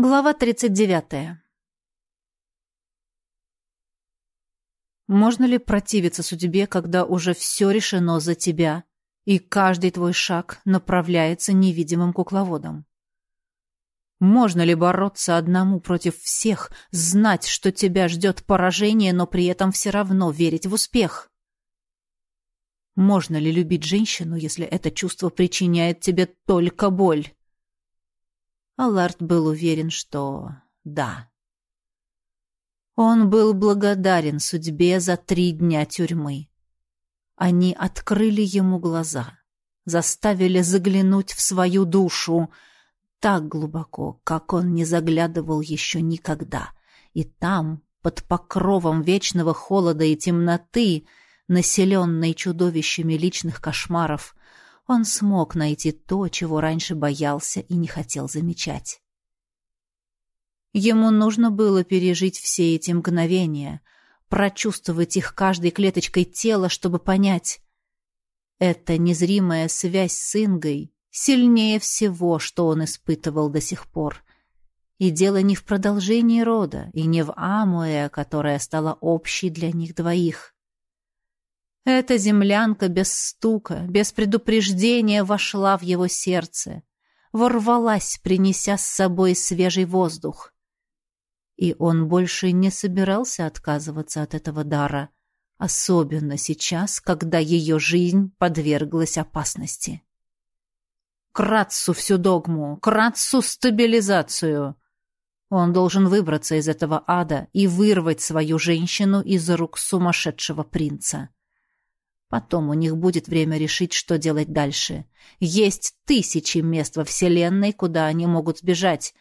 Глава 39. Можно ли противиться судьбе, когда уже все решено за тебя, и каждый твой шаг направляется невидимым кукловодом? Можно ли бороться одному против всех, знать, что тебя ждет поражение, но при этом все равно верить в успех? Можно ли любить женщину, если это чувство причиняет тебе только боль? Аллард был уверен, что да. Он был благодарен судьбе за три дня тюрьмы. Они открыли ему глаза, заставили заглянуть в свою душу так глубоко, как он не заглядывал еще никогда. И там, под покровом вечного холода и темноты, населенной чудовищами личных кошмаров, он смог найти то, чего раньше боялся и не хотел замечать. Ему нужно было пережить все эти мгновения, прочувствовать их каждой клеточкой тела, чтобы понять. Эта незримая связь с Ингой сильнее всего, что он испытывал до сих пор. И дело не в продолжении рода, и не в Амуэ, которая стала общей для них двоих. Эта землянка без стука, без предупреждения вошла в его сердце, ворвалась, принеся с собой свежий воздух. И он больше не собирался отказываться от этого дара, особенно сейчас, когда ее жизнь подверглась опасности. Кратцу всю догму, Кратцу стабилизацию. Он должен выбраться из этого ада и вырвать свою женщину из рук сумасшедшего принца. Потом у них будет время решить, что делать дальше. Есть тысячи мест во Вселенной, куда они могут сбежать.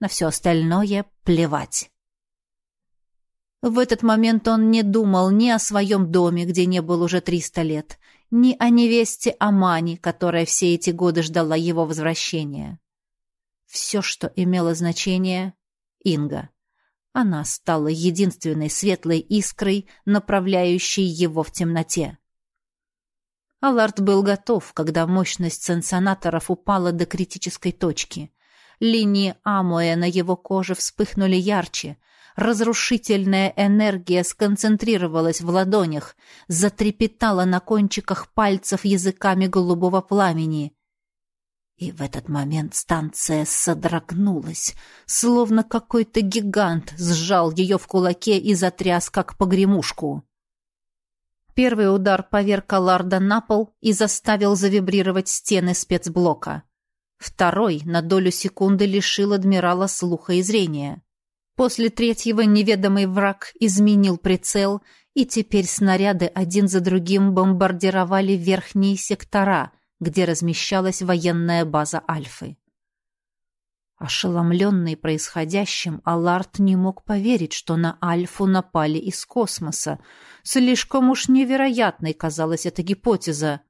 На все остальное плевать. В этот момент он не думал ни о своем доме, где не был уже триста лет, ни о невесте Амани, которая все эти годы ждала его возвращения. Все, что имело значение — Инга. Она стала единственной светлой искрой, направляющей его в темноте. Аллард был готов, когда мощность сенсонаторов упала до критической точки. Линии Амоя на его коже вспыхнули ярче. Разрушительная энергия сконцентрировалась в ладонях, затрепетала на кончиках пальцев языками голубого пламени. И в этот момент станция содрогнулась, словно какой-то гигант сжал ее в кулаке и затряс, как погремушку. Первый удар поверг Аларда на пол и заставил завибрировать стены спецблока. Второй на долю секунды лишил адмирала слуха и зрения. После третьего неведомый враг изменил прицел, и теперь снаряды один за другим бомбардировали верхние сектора, где размещалась военная база Альфы. Ошеломленный происходящим, Аларт не мог поверить, что на Альфу напали из космоса. Слишком уж невероятной казалась эта гипотеза.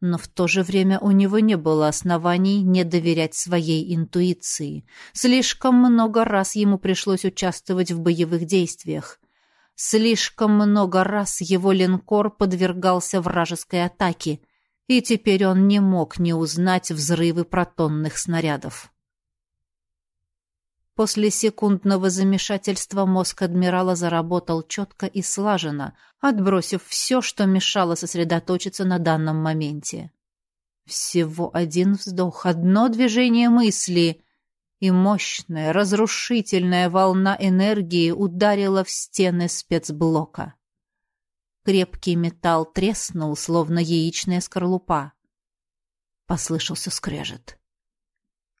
Но в то же время у него не было оснований не доверять своей интуиции. Слишком много раз ему пришлось участвовать в боевых действиях. Слишком много раз его линкор подвергался вражеской атаке, и теперь он не мог не узнать взрывы протонных снарядов. После секундного замешательства мозг адмирала заработал четко и слаженно, отбросив все, что мешало сосредоточиться на данном моменте. Всего один вздох, одно движение мысли, и мощная, разрушительная волна энергии ударила в стены спецблока. Крепкий металл треснул, словно яичная скорлупа. Послышался скрежет.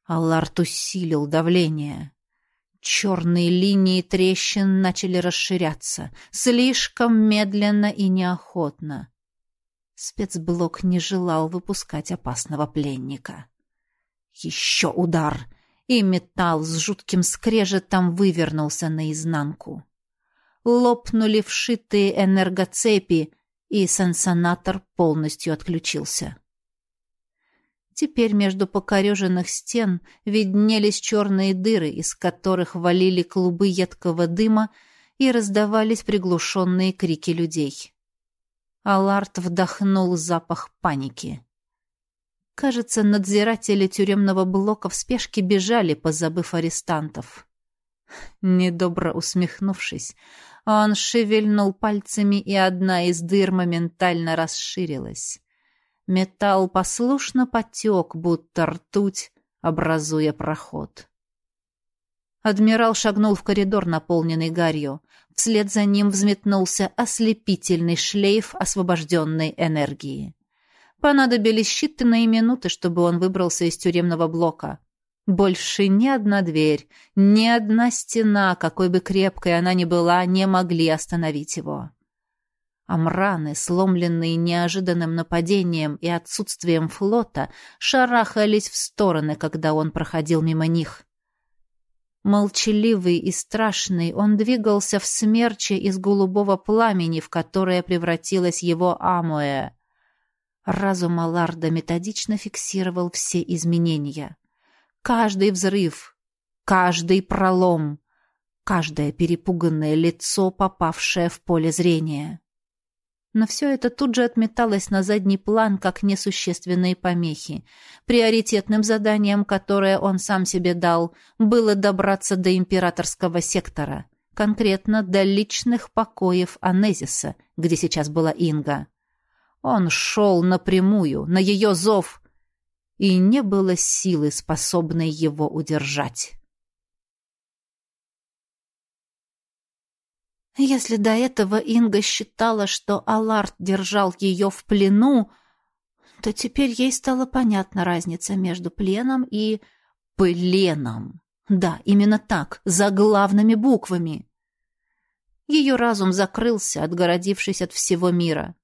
Аллард усилил давление. Черные линии трещин начали расширяться, слишком медленно и неохотно. Спецблок не желал выпускать опасного пленника. Еще удар, и металл с жутким скрежетом вывернулся наизнанку. Лопнули вшитые энергоцепи, и сенсонатор полностью отключился. Теперь между покореженных стен виднелись черные дыры, из которых валили клубы едкого дыма и раздавались приглушенные крики людей. Аларт вдохнул запах паники. Кажется, надзиратели тюремного блока в спешке бежали, позабыв арестантов. Недобро усмехнувшись, он шевельнул пальцами, и одна из дыр моментально расширилась. Металл послушно потек, будто ртуть, образуя проход. Адмирал шагнул в коридор, наполненный гарью. Вслед за ним взметнулся ослепительный шлейф освобожденной энергии. Понадобились считанные минуты, чтобы он выбрался из тюремного блока. Больше ни одна дверь, ни одна стена, какой бы крепкой она ни была, не могли остановить его. Амраны, сломленные неожиданным нападением и отсутствием флота, шарахались в стороны, когда он проходил мимо них. Молчаливый и страшный, он двигался в смерче из голубого пламени, в которое превратилась его Амуэ. Разум Аларда методично фиксировал все изменения. Каждый взрыв, каждый пролом, каждое перепуганное лицо, попавшее в поле зрения. Но все это тут же отметалось на задний план, как несущественные помехи. Приоритетным заданием, которое он сам себе дал, было добраться до императорского сектора, конкретно до личных покоев Анезиса, где сейчас была Инга. Он шел напрямую, на ее зов, и не было силы, способной его удержать. Если до этого Инга считала, что Аларт держал ее в плену, то теперь ей стала понятна разница между пленом и пленом. Да, именно так, за главными буквами. Ее разум закрылся, отгородившись от всего мира.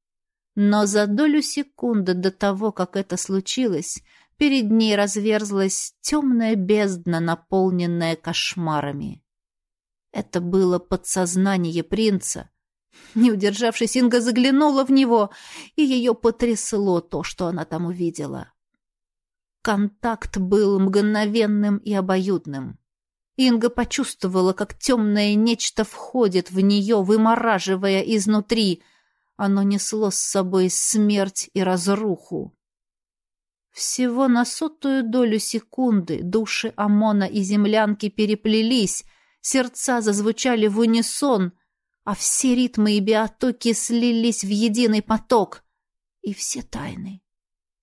Но за долю секунды до того, как это случилось, перед ней разверзлась темная бездна, наполненная кошмарами. Это было подсознание принца. Не удержавшись, Инга заглянула в него, и ее потрясло то, что она там увидела. Контакт был мгновенным и обоюдным. Инга почувствовала, как темное нечто входит в нее, вымораживая изнутри. Оно несло с собой смерть и разруху. Всего на сотую долю секунды души Амона и землянки переплелись — сердца зазвучали в унисон, а все ритмы и биотоки слились в единый поток. И все тайны,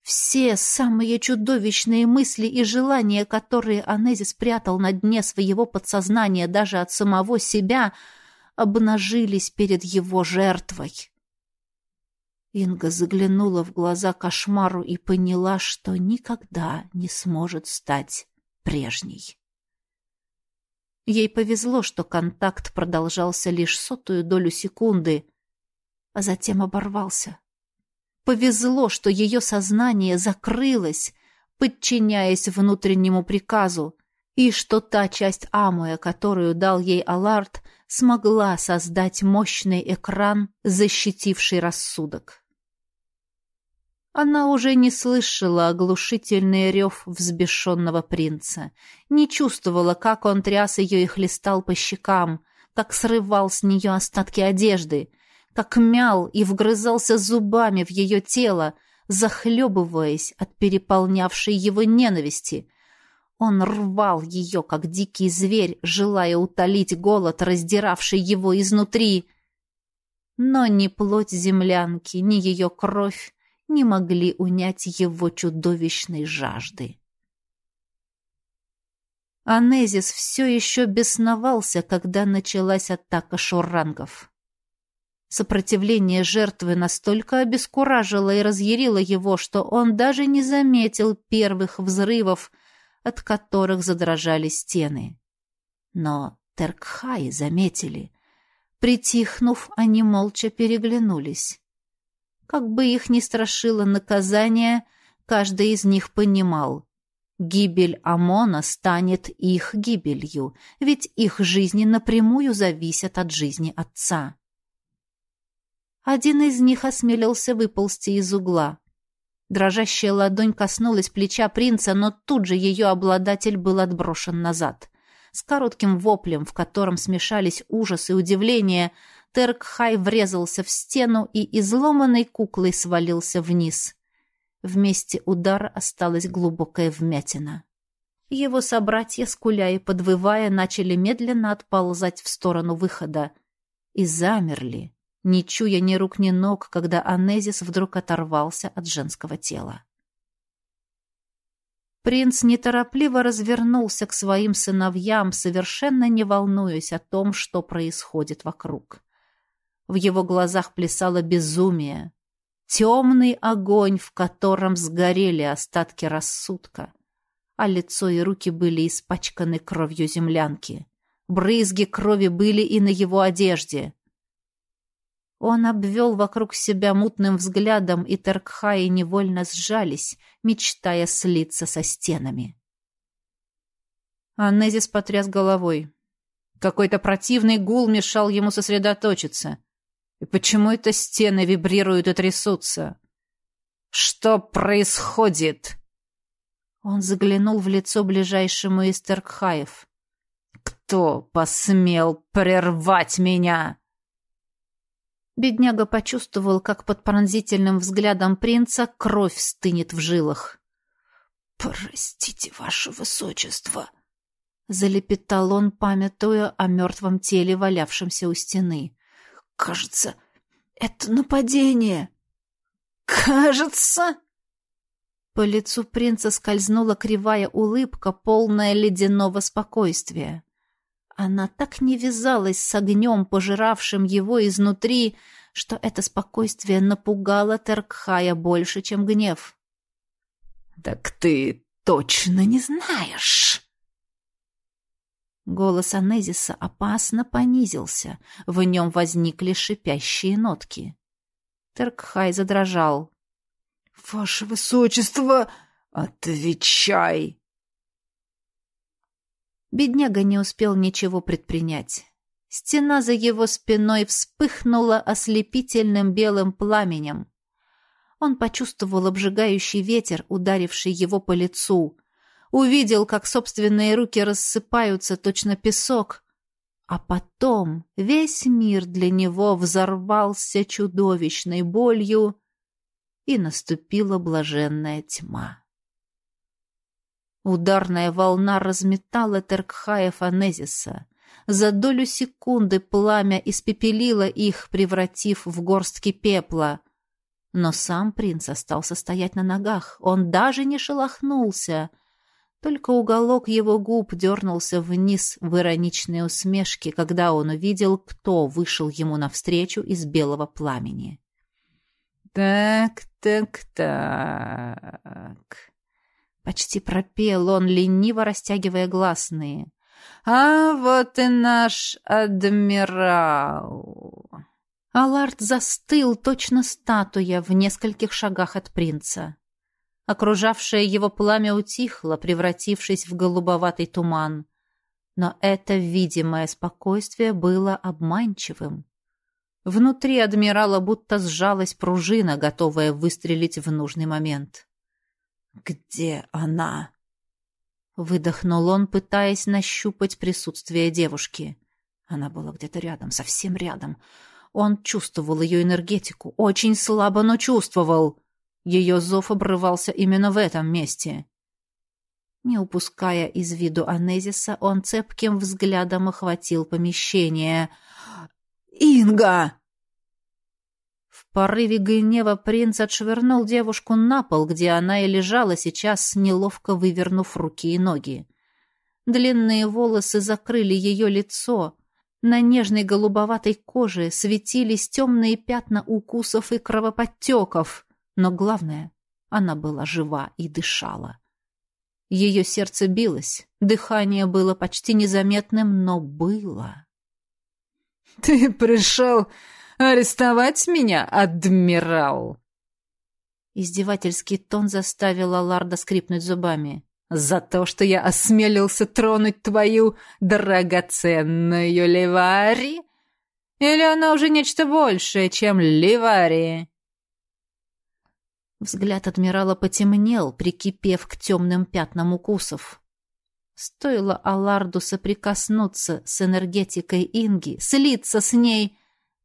все самые чудовищные мысли и желания, которые Анези спрятал на дне своего подсознания даже от самого себя, обнажились перед его жертвой. Инга заглянула в глаза кошмару и поняла, что никогда не сможет стать прежней. Ей повезло, что контакт продолжался лишь сотую долю секунды, а затем оборвался. Повезло, что ее сознание закрылось, подчиняясь внутреннему приказу, и что та часть Амуя, которую дал ей Аларт, смогла создать мощный экран, защитивший рассудок. Она уже не слышала оглушительный рев взбешенного принца, не чувствовала, как он тряс ее и хлестал по щекам, как срывал с нее остатки одежды, как мял и вгрызался зубами в ее тело, захлебываясь от переполнявшей его ненависти. Он рвал ее, как дикий зверь, желая утолить голод, раздиравший его изнутри. Но ни плоть землянки, ни ее кровь не могли унять его чудовищной жажды. Анезис все еще бесновался, когда началась атака шурангов. Сопротивление жертвы настолько обескуражило и разъярило его, что он даже не заметил первых взрывов, от которых задрожали стены. Но Теркхаи заметили. Притихнув, они молча переглянулись. Как бы их ни страшило наказание, каждый из них понимал. Гибель Амона станет их гибелью, ведь их жизни напрямую зависят от жизни отца. Один из них осмелился выползти из угла. Дрожащая ладонь коснулась плеча принца, но тут же ее обладатель был отброшен назад. С коротким воплем, в котором смешались ужас и удивление, Теркхай врезался в стену и изломанной куклой свалился вниз. В месте удара осталась глубокая вмятина. Его собратья, скуля и подвывая, начали медленно отползать в сторону выхода и замерли, не чуя ни рук, ни ног, когда Анезис вдруг оторвался от женского тела. Принц неторопливо развернулся к своим сыновьям, совершенно не волнуясь о том, что происходит вокруг. В его глазах плясало безумие, темный огонь, в котором сгорели остатки рассудка, а лицо и руки были испачканы кровью землянки. Брызги крови были и на его одежде. Он обвел вокруг себя мутным взглядом, и Теркхаи невольно сжались, мечтая слиться со стенами. Аннезис потряс головой. Какой-то противный гул мешал ему сосредоточиться. И почему это стены вибрируют и трясутся? «Что происходит?» Он заглянул в лицо ближайшему из Теркхаев. «Кто посмел прервать меня?» Бедняга почувствовал, как под пронзительным взглядом принца кровь стынет в жилах. «Простите, ваше высочество!» — залепетал он, памятуя о мертвом теле, валявшемся у стены. «Кажется, это нападение!» «Кажется!» По лицу принца скользнула кривая улыбка, полная ледяного спокойствия. Она так не вязалась с огнем, пожиравшим его изнутри, что это спокойствие напугало Теркхая больше, чем гнев. «Так ты точно не знаешь!» Голос Анезиса опасно понизился. В нем возникли шипящие нотки. Теркхай задрожал. «Ваше высочество, отвечай!» Бедняга не успел ничего предпринять. Стена за его спиной вспыхнула ослепительным белым пламенем. Он почувствовал обжигающий ветер, ударивший его по лицу. Увидел, как собственные руки рассыпаются, точно песок. А потом весь мир для него взорвался чудовищной болью, и наступила блаженная тьма. Ударная волна разметала Теркхаев Анезиса. За долю секунды пламя испепелило их, превратив в горстки пепла. Но сам принц остался стоять на ногах. Он даже не шелохнулся. Только уголок его губ дернулся вниз в ироничной усмешке, когда он увидел, кто вышел ему навстречу из белого пламени. «Так, так, так...» Почти пропел он, лениво растягивая гласные. «А вот и наш адмирал!» Аларт застыл, точно статуя, в нескольких шагах от принца. Окружавшее его пламя утихло, превратившись в голубоватый туман. Но это видимое спокойствие было обманчивым. Внутри адмирала будто сжалась пружина, готовая выстрелить в нужный момент. «Где она?» Выдохнул он, пытаясь нащупать присутствие девушки. Она была где-то рядом, совсем рядом. Он чувствовал ее энергетику, очень слабо, но чувствовал. Ее зов обрывался именно в этом месте. Не упуская из виду Анезиса, он цепким взглядом охватил помещение. «Инга!» В порыве гнева принц отшвырнул девушку на пол, где она и лежала сейчас, неловко вывернув руки и ноги. Длинные волосы закрыли ее лицо. На нежной голубоватой коже светились темные пятна укусов и кровоподтеков. Но главное, она была жива и дышала. Ее сердце билось, дыхание было почти незаметным, но было. «Ты пришел Арестовать меня, адмирал!» Издевательский тон заставил Аларда скрипнуть зубами. «За то, что я осмелился тронуть твою драгоценную Ливари? Или она уже нечто большее, чем Ливари?» Взгляд адмирала потемнел, прикипев к темным пятнам укусов. Стоило Аларду соприкоснуться с энергетикой Инги, слиться с ней,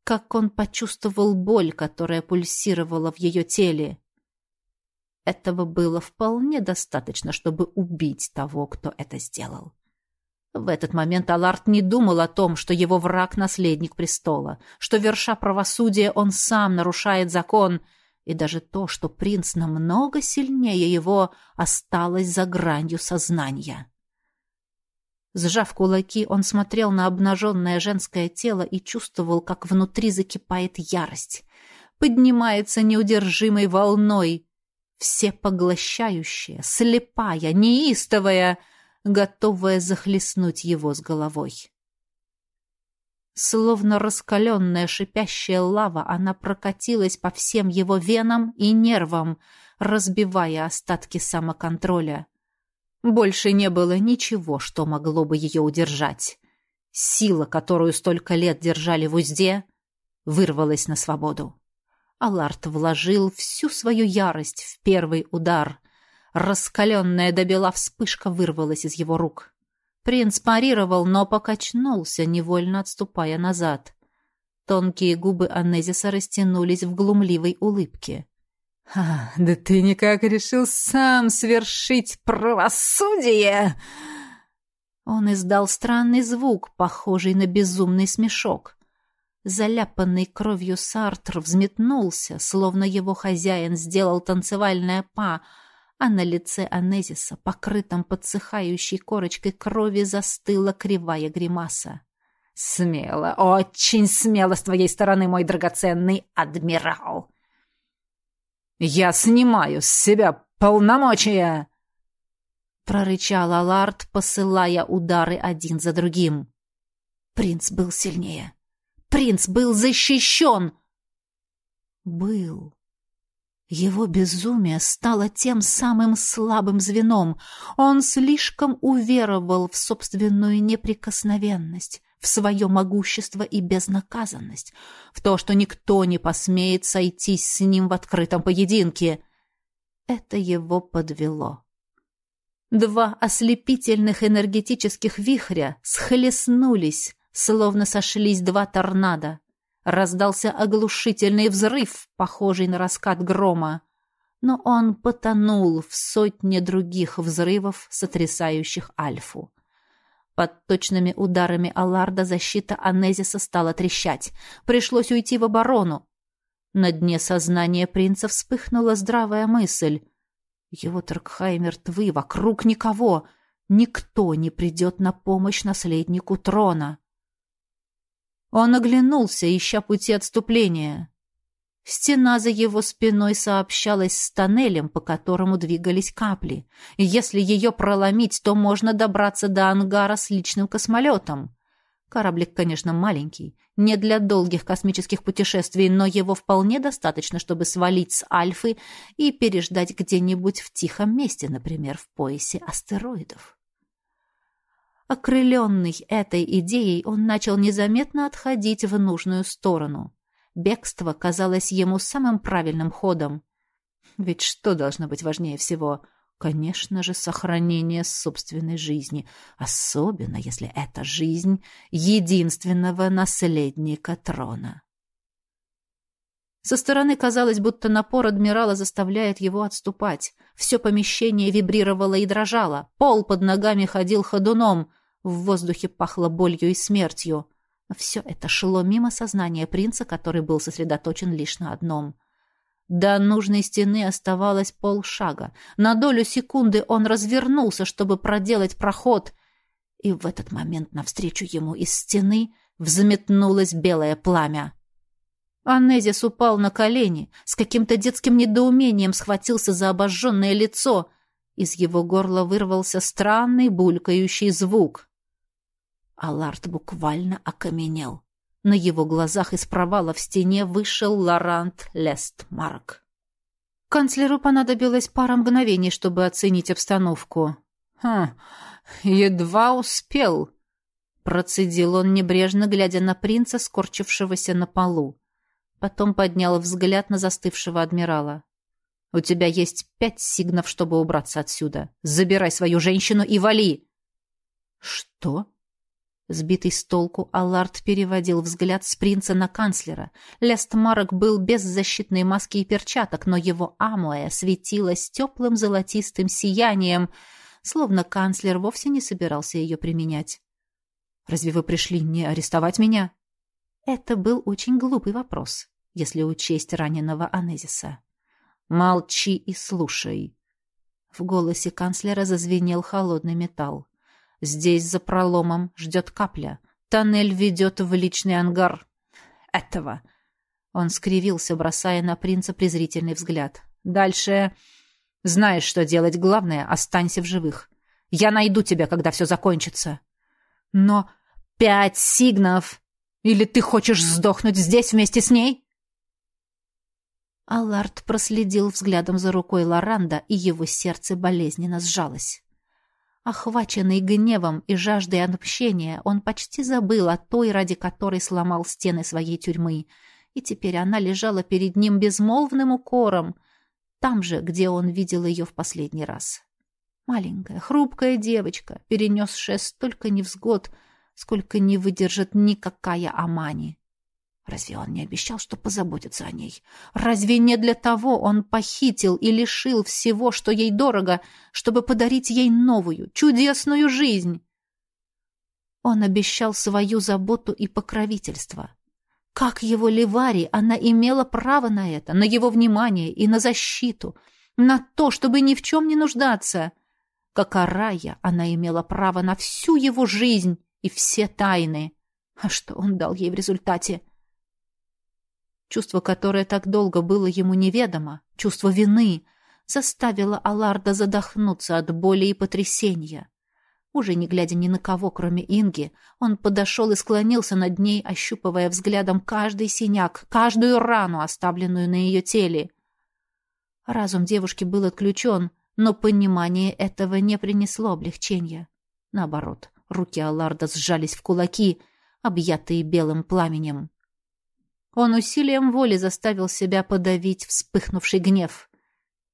как он почувствовал боль, которая пульсировала в ее теле. этого было вполне достаточно, чтобы убить того, кто это сделал. В этот момент Аларт не думал о том, что его враг — наследник престола, что, верша правосудие, он сам нарушает закон, и даже то, что принц намного сильнее его, осталось за гранью сознания. Сжав кулаки, он смотрел на обнаженное женское тело и чувствовал, как внутри закипает ярость. Поднимается неудержимой волной, всепоглощающая, слепая, неистовая — готовая захлестнуть его с головой. Словно раскаленная шипящая лава, она прокатилась по всем его венам и нервам, разбивая остатки самоконтроля. Больше не было ничего, что могло бы ее удержать. Сила, которую столько лет держали в узде, вырвалась на свободу. Аларт вложил всю свою ярость в первый удар — Раскаленная до бела вспышка вырвалась из его рук. Принц парировал, но покачнулся, невольно отступая назад. Тонкие губы Анезиса растянулись в глумливой улыбке. «А, да ты никак решил сам свершить правосудие!» Он издал странный звук, похожий на безумный смешок. Заляпанный кровью Сартр взметнулся, словно его хозяин сделал танцевальное па, а на лице Анезиса, покрытом подсыхающей корочкой крови, застыла кривая гримаса. «Смело, очень смело с твоей стороны, мой драгоценный адмирал!» «Я снимаю с себя полномочия!» прорычал Аларт, посылая удары один за другим. Принц был сильнее. Принц был защищен. Был. Его безумие стало тем самым слабым звеном. Он слишком уверовал в собственную неприкосновенность, в свое могущество и безнаказанность, в то, что никто не посмеет сойтись с ним в открытом поединке. Это его подвело. Два ослепительных энергетических вихря схлестнулись, словно сошлись два торнадо. Раздался оглушительный взрыв, похожий на раскат грома. Но он потонул в сотне других взрывов, сотрясающих Альфу. Под точными ударами Алларда защита Анезиса стала трещать. Пришлось уйти в оборону. На дне сознания принца вспыхнула здравая мысль. Его Таркхай мертвы, вокруг никого. Никто не придет на помощь наследнику трона. Он оглянулся, ища пути отступления. Стена за его спиной сообщалась с тоннелем, по которому двигались капли. Если ее проломить, то можно добраться до ангара с личным космолетом. Кораблик, конечно, маленький, не для долгих космических путешествий, но его вполне достаточно, чтобы свалить с Альфы и переждать где-нибудь в тихом месте, например, в поясе астероидов. Окрыленный этой идеей, он начал незаметно отходить в нужную сторону. Бегство казалось ему самым правильным ходом. Ведь что должно быть важнее всего? Конечно же, сохранение собственной жизни, особенно если это жизнь единственного наследника трона. Со стороны казалось, будто напор адмирала заставляет его отступать. Все помещение вибрировало и дрожало, пол под ногами ходил ходуном — в воздухе пахло болью и смертью. Все это шло мимо сознания принца, который был сосредоточен лишь на одном. До нужной стены оставалось полшага. На долю секунды он развернулся, чтобы проделать проход, и в этот момент навстречу ему из стены взметнулось белое пламя. Анезис упал на колени, с каким-то детским недоумением схватился за обожженное лицо. Из его горла вырвался странный булькающий звук. Аларт буквально окаменел. На его глазах из провала в стене вышел Лорант Лестмарк. Канцлеру понадобилось пара мгновений, чтобы оценить обстановку. «Хм, едва успел», — процедил он небрежно, глядя на принца, скорчившегося на полу. Потом поднял взгляд на застывшего адмирала. «У тебя есть пять сигнов, чтобы убраться отсюда. Забирай свою женщину и вали!» «Что?» Сбитый с толку, Аллард переводил взгляд с принца на канцлера. Лестмарок был без защитной маски и перчаток, но его амуэ светилась теплым золотистым сиянием, словно канцлер вовсе не собирался ее применять. «Разве вы пришли не арестовать меня?» Это был очень глупый вопрос, если учесть раненого Анезиса. «Молчи и слушай». В голосе канцлера зазвенел холодный металл. Здесь за проломом ждет капля. Тоннель ведет в личный ангар. Этого. Он скривился, бросая на принца презрительный взгляд. Дальше... Знаешь, что делать. Главное, останься в живых. Я найду тебя, когда все закончится. Но пять сигнов! Или ты хочешь сдохнуть здесь вместе с ней? Аллард проследил взглядом за рукой Лоранда, и его сердце болезненно сжалось. Охваченный гневом и жаждой отмщения, он почти забыл о той, ради которой сломал стены своей тюрьмы, и теперь она лежала перед ним безмолвным укором, там же, где он видел ее в последний раз. Маленькая, хрупкая девочка, перенесшая столько невзгод, сколько не выдержит никакая Амани. Разве он не обещал, что позаботится о ней? Разве не для того он похитил и лишил всего, что ей дорого, чтобы подарить ей новую, чудесную жизнь? Он обещал свою заботу и покровительство. Как его Ливари, она имела право на это, на его внимание и на защиту, на то, чтобы ни в чем не нуждаться. Как Арая, она имела право на всю его жизнь и все тайны. А что он дал ей в результате? — Чувство, которое так долго было ему неведомо, чувство вины, заставило Аларда задохнуться от боли и потрясения. Уже не глядя ни на кого, кроме Инги, он подошел и склонился над ней, ощупывая взглядом каждый синяк, каждую рану, оставленную на ее теле. Разум девушки был отключен, но понимание этого не принесло облегчения. Наоборот, руки Аларда сжались в кулаки, объятые белым пламенем. Он усилием воли заставил себя подавить вспыхнувший гнев.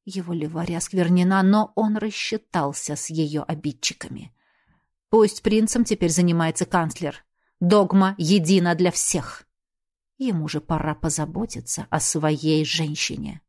Его ливаря сквернена, но он рассчитался с ее обидчиками. Пусть принцем теперь занимается канцлер. Догма едина для всех. Ему же пора позаботиться о своей женщине.